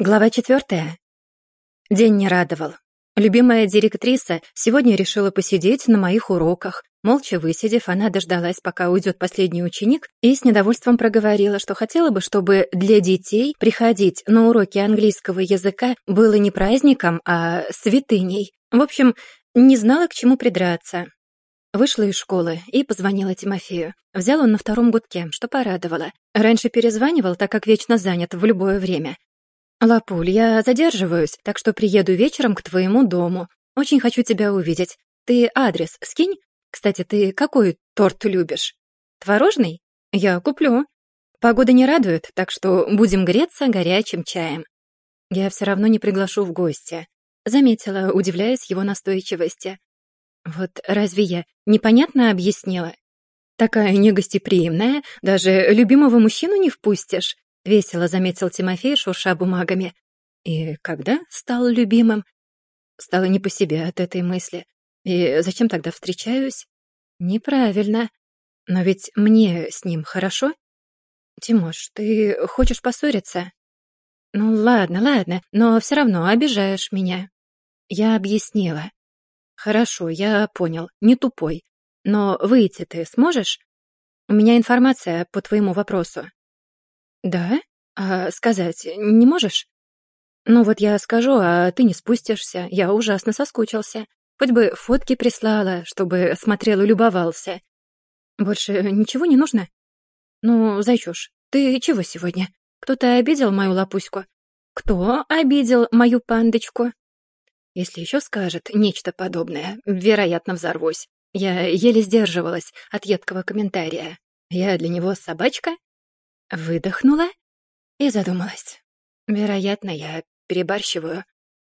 Глава четвертая. День не радовал. Любимая директриса сегодня решила посидеть на моих уроках. Молча высидев, она дождалась, пока уйдет последний ученик, и с недовольством проговорила, что хотела бы, чтобы для детей приходить на уроки английского языка было не праздником, а святыней. В общем, не знала, к чему придраться. Вышла из школы и позвонила Тимофею. Взял он на втором гудке, что порадовало. Раньше перезванивал, так как вечно занят в любое время. «Лапуль, я задерживаюсь, так что приеду вечером к твоему дому. Очень хочу тебя увидеть. Ты адрес скинь? Кстати, ты какой торт любишь? Творожный? Я куплю. Погода не радует, так что будем греться горячим чаем. Я все равно не приглашу в гости. Заметила, удивляясь его настойчивости. Вот разве я непонятно объяснила? Такая негостеприимная, даже любимого мужчину не впустишь. — весело заметил Тимофей, шурша бумагами. «И когда стал любимым?» Стало не по себе от этой мысли. «И зачем тогда встречаюсь?» «Неправильно. Но ведь мне с ним хорошо?» «Тимош, ты хочешь поссориться?» «Ну ладно, ладно, но все равно обижаешь меня». Я объяснила. «Хорошо, я понял, не тупой. Но выйти ты сможешь? У меня информация по твоему вопросу». «Да? А сказать не можешь?» «Ну вот я скажу, а ты не спустишься. Я ужасно соскучился. Хоть бы фотки прислала, чтобы смотрел и любовался. Больше ничего не нужно?» «Ну, зайчуш, ты чего сегодня? Кто-то обидел мою лапуську?» «Кто обидел мою пандочку?» Если еще скажет нечто подобное, вероятно, взорвусь. Я еле сдерживалась от едкого комментария. Я для него собачка? Выдохнула и задумалась. Вероятно, я перебарщиваю.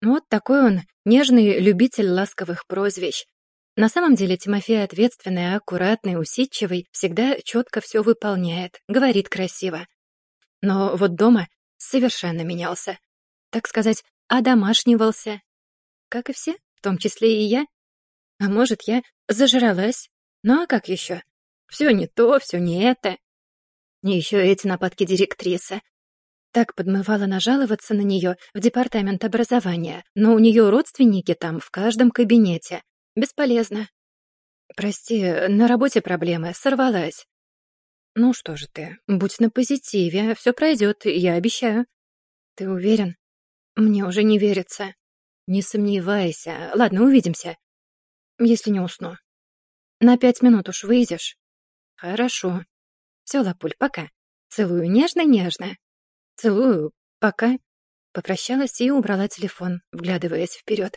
Вот такой он, нежный любитель ласковых прозвищ. На самом деле Тимофей ответственный, аккуратный, усидчивый, всегда четко все выполняет, говорит красиво. Но вот дома совершенно менялся. Так сказать, одомашнивался. Как и все, в том числе и я. А может, я зажралась? Ну а как еще? Все не то, все не это. И еще эти нападки директрисы. Так подмывала нажаловаться на нее в департамент образования, но у нее родственники там в каждом кабинете. Бесполезно. Прости, на работе проблемы, сорвалась. Ну что же ты, будь на позитиве, все пройдет, я обещаю. Ты уверен? Мне уже не верится. Не сомневайся. Ладно, увидимся. Если не усну. На пять минут уж выйдешь? Хорошо. Все, Лапуль, пока. Целую нежно-нежно. Целую, пока. Попрощалась и убрала телефон, вглядываясь вперед.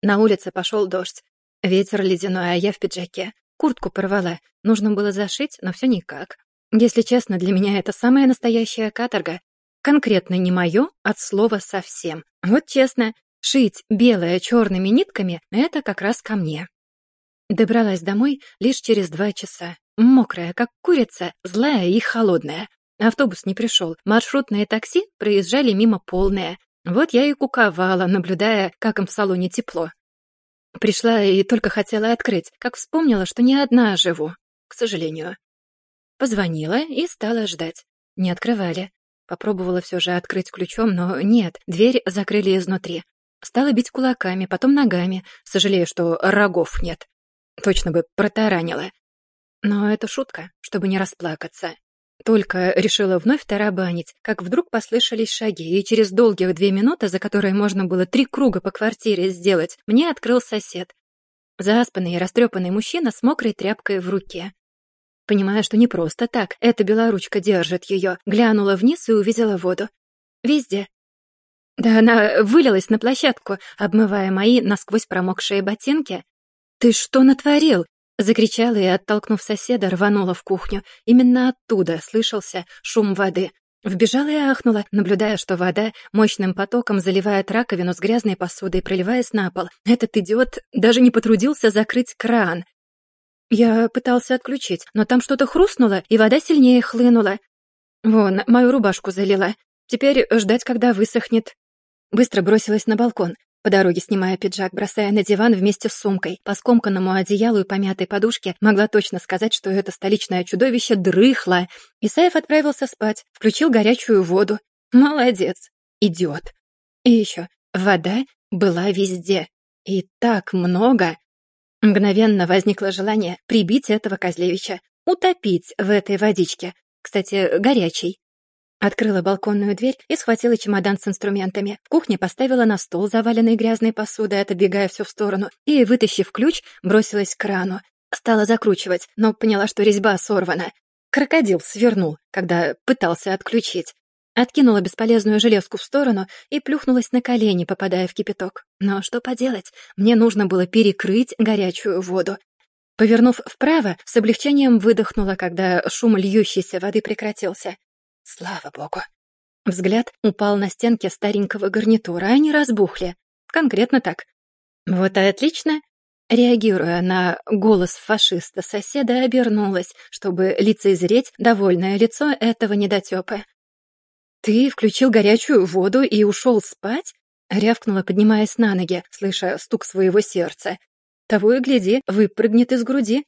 На улице пошел дождь. Ветер ледяной, а я в пиджаке. Куртку порвала. Нужно было зашить, но все никак. Если честно, для меня это самая настоящая каторга. Конкретно не мое, от слова совсем. Вот честно, шить белое черными нитками — это как раз ко мне. Добралась домой лишь через два часа. Мокрая, как курица, злая и холодная. Автобус не пришел, маршрутные такси проезжали мимо полные. Вот я и куковала, наблюдая, как им в салоне тепло. Пришла и только хотела открыть, как вспомнила, что не одна живу, к сожалению. Позвонила и стала ждать. Не открывали. Попробовала все же открыть ключом, но нет, дверь закрыли изнутри. Стала бить кулаками, потом ногами, сожалея, что рогов нет. Точно бы протаранила. Но это шутка, чтобы не расплакаться. Только решила вновь тарабанить, как вдруг послышались шаги, и через долгие две минуты, за которые можно было три круга по квартире сделать, мне открыл сосед. Заспанный и растрепанный мужчина с мокрой тряпкой в руке. Понимая, что не просто так, эта белоручка держит ее, глянула вниз и увидела воду. Везде. Да она вылилась на площадку, обмывая мои насквозь промокшие ботинки. «Ты что натворил?» Закричала и, оттолкнув соседа, рванула в кухню. Именно оттуда слышался шум воды. Вбежала и ахнула, наблюдая, что вода мощным потоком заливает раковину с грязной посудой, проливаясь на пол. Этот идиот даже не потрудился закрыть кран. Я пытался отключить, но там что-то хрустнуло, и вода сильнее хлынула. Вон, мою рубашку залила. Теперь ждать, когда высохнет. Быстро бросилась на балкон. По дороге, снимая пиджак, бросая на диван вместе с сумкой, по скомканному одеялу и помятой подушке, могла точно сказать, что это столичное чудовище дрыхло. Исаев отправился спать, включил горячую воду. Молодец. Идиот. И еще, вода была везде. И так много. Мгновенно возникло желание прибить этого Козлевича, утопить в этой водичке, кстати, горячей. Открыла балконную дверь и схватила чемодан с инструментами. В кухне поставила на стол, заваленный грязной посудой, отодвигая все в сторону, и, вытащив ключ, бросилась к крану. Стала закручивать, но поняла, что резьба сорвана. Крокодил свернул, когда пытался отключить. Откинула бесполезную железку в сторону и плюхнулась на колени, попадая в кипяток. Но что поделать, мне нужно было перекрыть горячую воду. Повернув вправо, с облегчением выдохнула, когда шум льющейся воды прекратился. Слава богу. Взгляд упал на стенки старенького гарнитура, они разбухли. Конкретно так. Вот и отлично. Реагируя на голос фашиста-соседа, обернулась, чтобы лицезреть довольное лицо этого недотёпа. «Ты включил горячую воду и ушел спать?» — рявкнула, поднимаясь на ноги, слыша стук своего сердца. «Того и гляди, выпрыгнет из груди».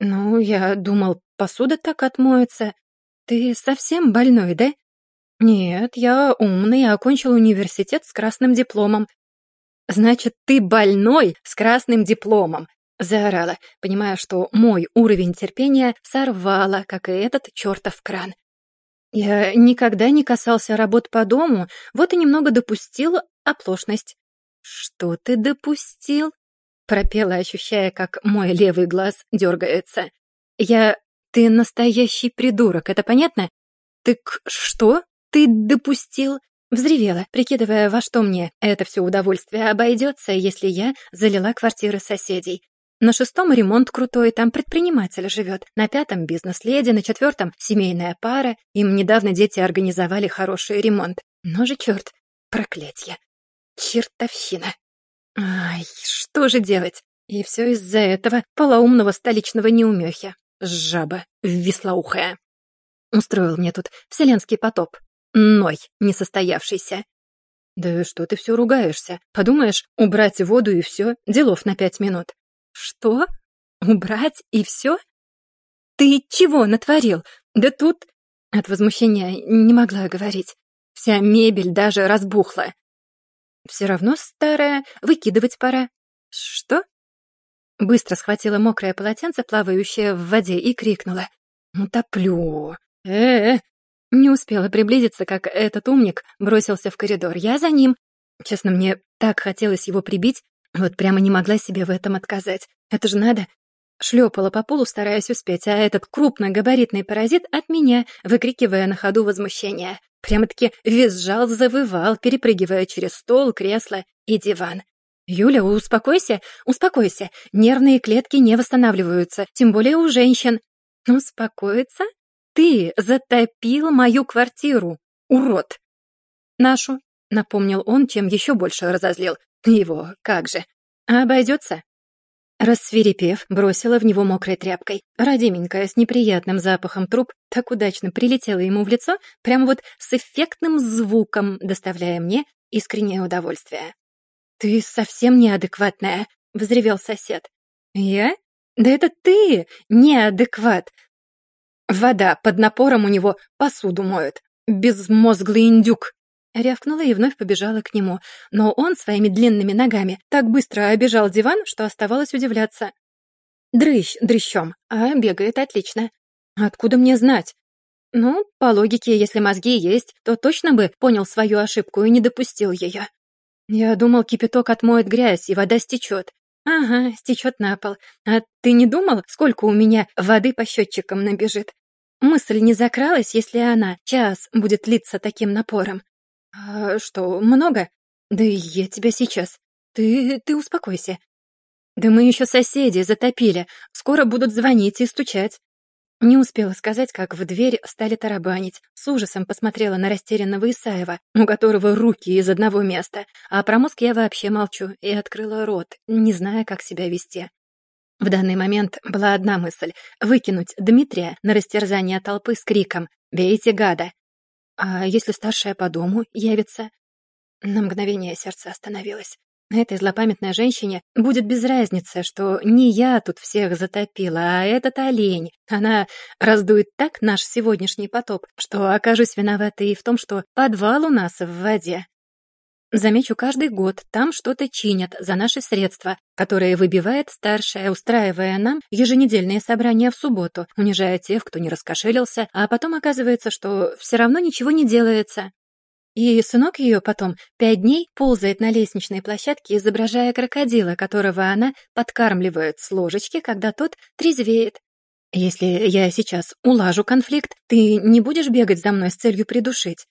«Ну, я думал, посуда так отмоется. Ты совсем больной, да?» «Нет, я умный, окончил университет с красным дипломом». «Значит, ты больной с красным дипломом!» Заорала, понимая, что мой уровень терпения сорвало, как и этот чертов кран. Я никогда не касался работ по дому, вот и немного допустил оплошность. «Что ты допустил?» — пропела, ощущая, как мой левый глаз дергается. «Я... Ты настоящий придурок, это понятно?» «Так что ты допустил?» Взревела, прикидывая, во что мне это все удовольствие обойдется, если я залила квартиры соседей. На шестом ремонт крутой, там предприниматель живет. На пятом бизнес-леди, на четвертом семейная пара. Им недавно дети организовали хороший ремонт. Но же черт, проклятье. Чертовщина. Ай, что же делать? И все из-за этого полоумного столичного неумехи. Жаба веслоухая. Устроил мне тут вселенский потоп. Ной несостоявшийся. Да что ты все ругаешься? Подумаешь, убрать воду и все, делов на пять минут. «Что? Убрать и все? Ты чего натворил? Да тут...» От возмущения не могла говорить. Вся мебель даже разбухла. «Все равно старая, выкидывать пора». «Что?» Быстро схватила мокрое полотенце, плавающее в воде, и крикнула. «Утоплю!» э, -э, Не успела приблизиться, как этот умник бросился в коридор. Я за ним. Честно, мне так хотелось его прибить, вот прямо не могла себе в этом отказать. Это же надо. Шлепала по полу, стараясь успеть, а этот крупногабаритный паразит от меня, выкрикивая на ходу возмущение. Прямо-таки визжал, завывал, перепрыгивая через стол, кресло и диван. «Юля, успокойся, успокойся. Нервные клетки не восстанавливаются, тем более у женщин». «Успокоиться? Ты затопил мою квартиру, урод!» «Нашу», — напомнил он, чем еще больше разозлил. Его, как же. Обойдется? Рассверепев, бросила в него мокрой тряпкой. Родименькая, с неприятным запахом труп, так удачно прилетела ему в лицо, прямо вот с эффектным звуком, доставляя мне искреннее удовольствие. «Ты совсем неадекватная», — взревел сосед. «Я? Да это ты неадекват!» Вода под напором у него посуду моет. Безмозглый индюк. Рявкнула и вновь побежала к нему, но он своими длинными ногами так быстро обежал диван, что оставалось удивляться. Дрыщ дрыщом, а бегает отлично. Откуда мне знать? Ну, по логике, если мозги есть, то точно бы понял свою ошибку и не допустил ее. Я думал, кипяток отмоет грязь, и вода стечет. Ага, стечет на пол. А ты не думал, сколько у меня воды по счетчикам набежит? Мысль не закралась, если она час будет литься таким напором. «А что, много? Да я тебя сейчас. Ты... ты успокойся. Да мы еще соседи затопили. Скоро будут звонить и стучать». Не успела сказать, как в дверь стали тарабанить. С ужасом посмотрела на растерянного Исаева, у которого руки из одного места. А про мозг я вообще молчу и открыла рот, не зная, как себя вести. В данный момент была одна мысль — выкинуть Дмитрия на растерзание толпы с криком «Бейте гада!» А если старшая по дому явится? На мгновение сердце остановилось. Этой злопамятной женщине будет без разницы, что не я тут всех затопила, а этот олень. Она раздует так наш сегодняшний потоп, что окажусь виноватой и в том, что подвал у нас в воде. Замечу, каждый год там что-то чинят за наши средства, которые выбивает старшая, устраивая нам еженедельные собрания в субботу, унижая тех, кто не раскошелился, а потом оказывается, что все равно ничего не делается. И сынок ее потом пять дней ползает на лестничной площадке, изображая крокодила, которого она подкармливает с ложечки, когда тот трезвеет. Если я сейчас улажу конфликт, ты не будешь бегать за мной с целью придушить?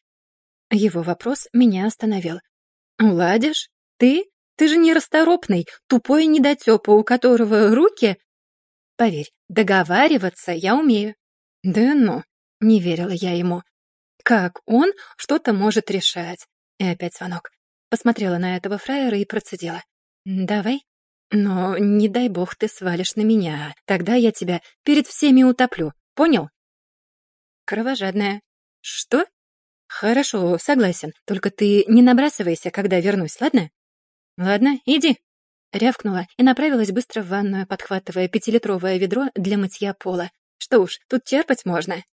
Его вопрос меня остановил. «Уладишь? Ты? Ты же не расторопный, тупой недотёпа, у которого руки...» «Поверь, договариваться я умею». «Да ну», — не верила я ему. Как он что-то может решать? И опять звонок. Посмотрела на этого фраера и процедила. «Давай. Но не дай бог ты свалишь на меня. Тогда я тебя перед всеми утоплю. Понял?» Кровожадная. «Что?» «Хорошо, согласен. Только ты не набрасывайся, когда вернусь, ладно?» «Ладно, иди». Рявкнула и направилась быстро в ванную, подхватывая пятилитровое ведро для мытья пола. Что уж, тут черпать можно.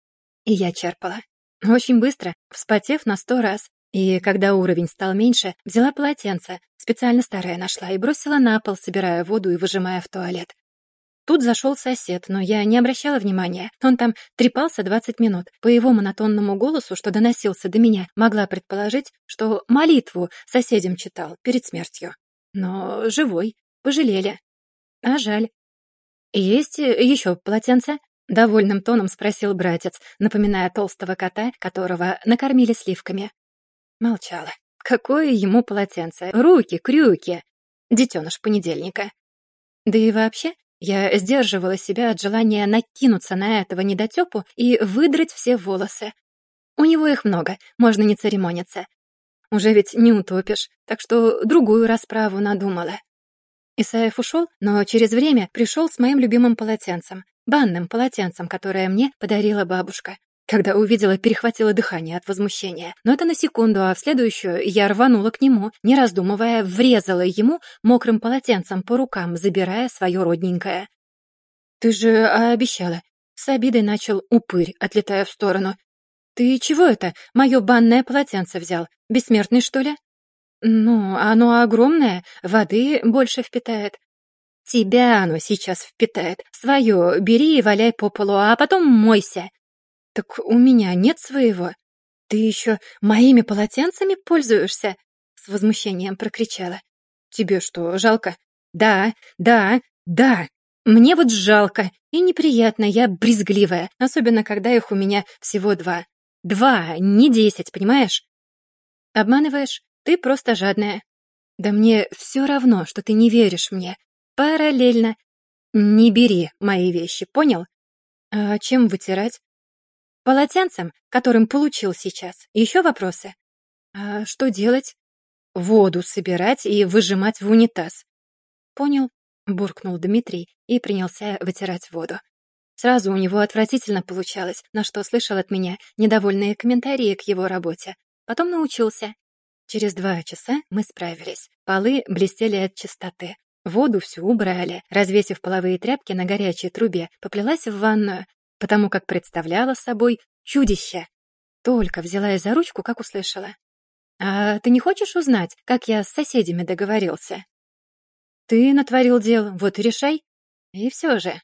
И я черпала. Очень быстро, вспотев на сто раз. И когда уровень стал меньше, взяла полотенце, специально старое нашла, и бросила на пол, собирая воду и выжимая в туалет. Тут зашел сосед, но я не обращала внимания. Он там трепался 20 минут. По его монотонному голосу, что доносился до меня, могла предположить, что молитву соседям читал перед смертью. Но живой, пожалели. А жаль. «Есть еще полотенце?» Довольным тоном спросил братец, напоминая толстого кота, которого накормили сливками. Молчала. Какое ему полотенце? Руки, крюки. Детеныш понедельника. Да и вообще, я сдерживала себя от желания накинуться на этого недотепу и выдрать все волосы. У него их много, можно не церемониться. Уже ведь не утопишь, так что другую расправу надумала. Исаев ушел, но через время пришел с моим любимым полотенцем, банным полотенцем, которое мне подарила бабушка. Когда увидела, перехватило дыхание от возмущения. Но это на секунду, а в следующую я рванула к нему, не раздумывая, врезала ему мокрым полотенцем по рукам, забирая свое родненькое. «Ты же обещала!» С обидой начал упырь, отлетая в сторону. «Ты чего это? Мое банное полотенце взял? Бессмертный, что ли?» «Ну, оно огромное, воды больше впитает. Тебя оно сейчас впитает. Свое бери и валяй по полу, а потом мойся. Так у меня нет своего. Ты еще моими полотенцами пользуешься? С возмущением прокричала. Тебе что, жалко? Да, да, да. Мне вот жалко и неприятно, я брезгливая, особенно когда их у меня всего два. Два, не десять, понимаешь? Обманываешь? Ты просто жадная. Да мне все равно, что ты не веришь мне. Параллельно. Не бери мои вещи, понял? А чем вытирать? Полотенцем, которым получил сейчас. Еще вопросы? А что делать? Воду собирать и выжимать в унитаз. Понял, буркнул Дмитрий и принялся вытирать воду. Сразу у него отвратительно получалось, на что слышал от меня недовольные комментарии к его работе. Потом научился. Через два часа мы справились. Полы блестели от чистоты. Воду всю убрали, развесив половые тряпки на горячей трубе, поплелась в ванную, потому как представляла собой чудище. Только взяла за ручку, как услышала. «А ты не хочешь узнать, как я с соседями договорился?» «Ты натворил дел, вот и решай. И все же.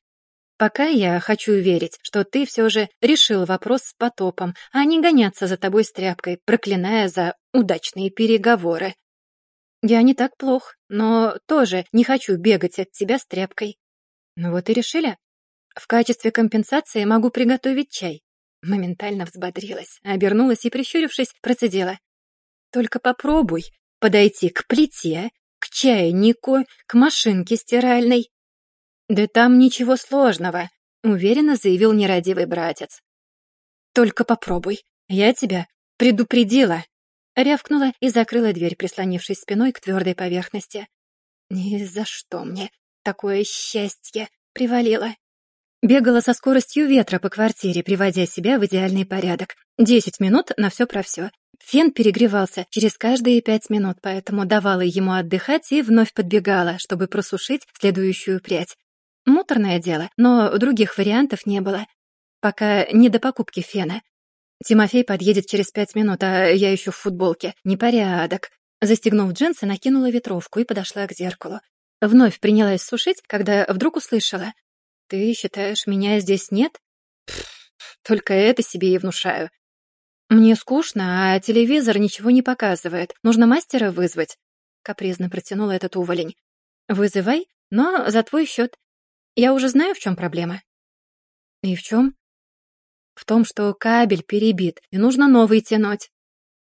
Пока я хочу верить, что ты все же решил вопрос с потопом, а не гоняться за тобой с тряпкой, проклиная за удачные переговоры. Я не так плох, но тоже не хочу бегать от тебя с тряпкой. Ну вот и решили. В качестве компенсации могу приготовить чай. Моментально взбодрилась, обернулась и, прищурившись, процедила. Только попробуй подойти к плите, к чайнику, к машинке стиральной. Да там ничего сложного, уверенно заявил нерадивый братец. Только попробуй, я тебя предупредила. Рявкнула и закрыла дверь, прислонившись спиной к твердой поверхности. Ни за что мне такое счастье привалило. Бегала со скоростью ветра по квартире, приводя себя в идеальный порядок. Десять минут на все про все. Фен перегревался через каждые пять минут, поэтому давала ему отдыхать и вновь подбегала, чтобы просушить следующую прядь. Муторное дело, но других вариантов не было. Пока не до покупки фена. Тимофей подъедет через пять минут, а я еще в футболке. Непорядок. Застегнув джинсы, накинула ветровку и подошла к зеркалу. Вновь принялась сушить, когда вдруг услышала. «Ты считаешь, меня здесь нет?» «Только это себе и внушаю. «Мне скучно, а телевизор ничего не показывает. Нужно мастера вызвать», — капризно протянула этот уволень. «Вызывай, но за твой счет. Я уже знаю, в чем проблема». «И в чем?» «В том, что кабель перебит, и нужно новый тянуть».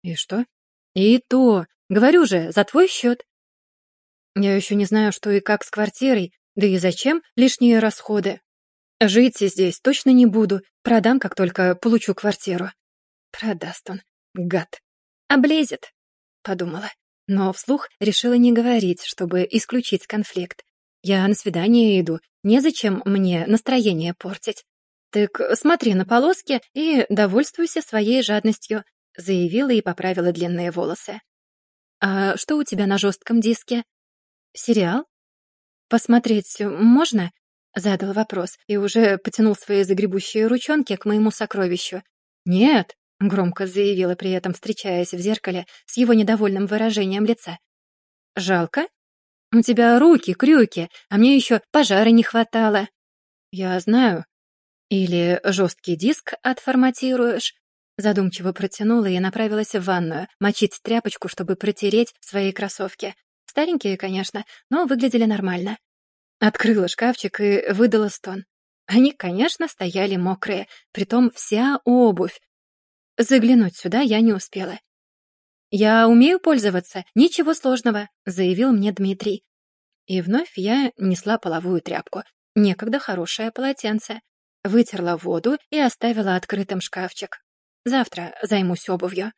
«И что?» «И то. Говорю же, за твой счет». «Я еще не знаю, что и как с квартирой, да и зачем лишние расходы. Жить здесь точно не буду, продам, как только получу квартиру». Продаст он, гад. Облезет, подумала. Но вслух решила не говорить, чтобы исключить конфликт. Я на свидание иду, незачем мне настроение портить. Так смотри на полоски и довольствуйся своей жадностью, заявила и поправила длинные волосы. А что у тебя на жестком диске? Сериал? Посмотреть можно? Задал вопрос и уже потянул свои загребущие ручонки к моему сокровищу. «Нет», — громко заявила при этом, встречаясь в зеркале с его недовольным выражением лица. «Жалко? У тебя руки, крюки, а мне еще пожара не хватало». «Я знаю». «Или жесткий диск отформатируешь?» Задумчиво протянула и направилась в ванную, мочить тряпочку, чтобы протереть свои кроссовки. Старенькие, конечно, но выглядели нормально. Открыла шкафчик и выдала стон. Они, конечно, стояли мокрые, притом вся обувь, Заглянуть сюда я не успела. «Я умею пользоваться, ничего сложного», — заявил мне Дмитрий. И вновь я несла половую тряпку, некогда хорошее полотенце, вытерла воду и оставила открытым шкафчик. Завтра займусь обувью.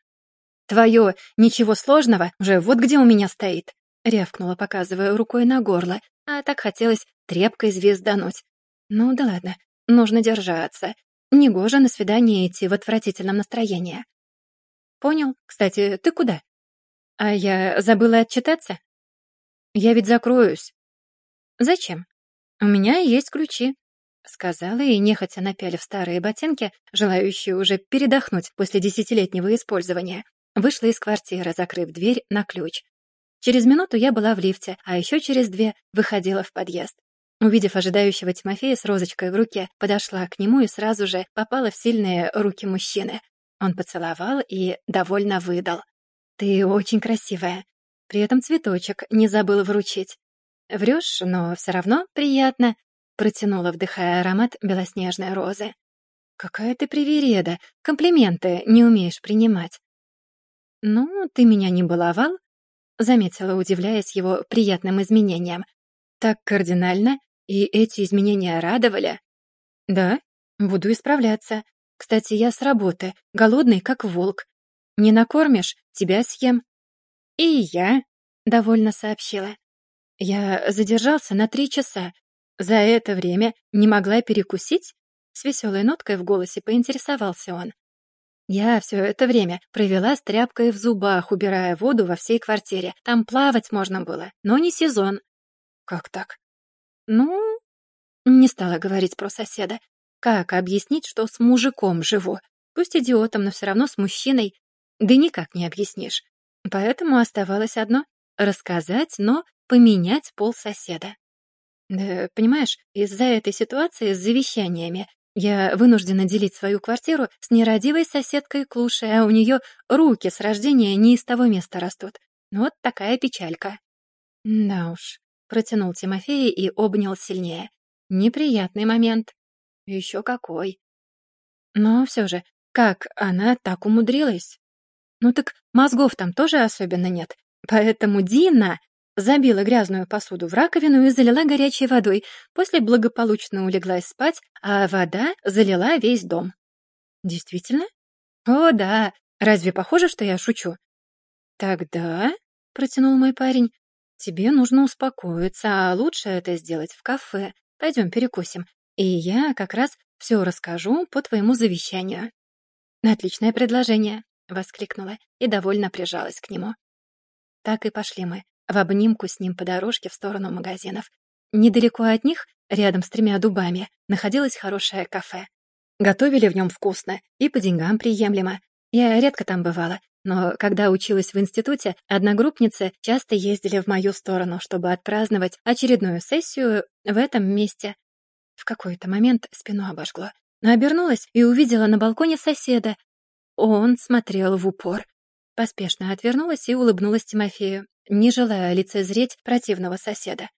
«Твое ничего сложного уже вот где у меня стоит», — рявкнула, показывая рукой на горло, а так хотелось тряпкой звездануть. «Ну да ладно, нужно держаться. Негоже на свидание идти в отвратительном настроении. Понял. Кстати, ты куда? А я забыла отчитаться? Я ведь закроюсь. Зачем? У меня есть ключи. Сказала и, нехотя напялив старые ботинки, желающие уже передохнуть после десятилетнего использования, вышла из квартиры, закрыв дверь на ключ. Через минуту я была в лифте, а еще через две выходила в подъезд. Увидев ожидающего Тимофея с розочкой в руке, подошла к нему и сразу же попала в сильные руки мужчины. Он поцеловал и довольно выдал. «Ты очень красивая». При этом цветочек не забыл вручить. «Врешь, но все равно приятно», — протянула, вдыхая аромат белоснежной розы. «Какая ты привереда, комплименты не умеешь принимать». «Ну, ты меня не баловал?» — заметила, удивляясь его приятным изменениям. «Так кардинально и эти изменения радовали? Да, буду исправляться. Кстати, я с работы, голодный, как волк. Не накормишь, тебя съем. И я, довольно сообщила. Я задержался на три часа. За это время не могла перекусить? С веселой ноткой в голосе поинтересовался он. Я все это время провела с тряпкой в зубах, убирая воду во всей квартире. Там плавать можно было, но не сезон. Как так? Ну, не стала говорить про соседа. Как объяснить, что с мужиком живу? Пусть идиотом, но все равно с мужчиной. Да никак не объяснишь. Поэтому оставалось одно — рассказать, но поменять пол соседа. Да, понимаешь, из-за этой ситуации с завещаниями я вынуждена делить свою квартиру с нерадивой соседкой Клушей, а у нее руки с рождения не из того места растут. Вот такая печалька. Да уж, Протянул Тимофея и обнял сильнее. Неприятный момент. Еще какой. Но все же, как она так умудрилась? Ну так мозгов там тоже особенно нет. Поэтому Дина забила грязную посуду в раковину и залила горячей водой, после благополучно улеглась спать, а вода залила весь дом. Действительно? О, да. Разве похоже, что я шучу? Тогда, протянул мой парень, «Тебе нужно успокоиться, а лучше это сделать в кафе. Пойдем перекусим. и я как раз все расскажу по твоему завещанию». «Отличное предложение», — воскликнула и довольно прижалась к нему. Так и пошли мы, в обнимку с ним по дорожке в сторону магазинов. Недалеко от них, рядом с тремя дубами, находилось хорошее кафе. Готовили в нем вкусно и по деньгам приемлемо. Я редко там бывала, но когда училась в институте, одногруппницы часто ездили в мою сторону, чтобы отпраздновать очередную сессию в этом месте. В какой-то момент спину обожгло. Но обернулась и увидела на балконе соседа. Он смотрел в упор. Поспешно отвернулась и улыбнулась Тимофею, не желая лицезреть противного соседа.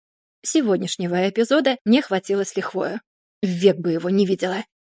Сегодняшнего эпизода не хватило с лихвою. Век бы его не видела.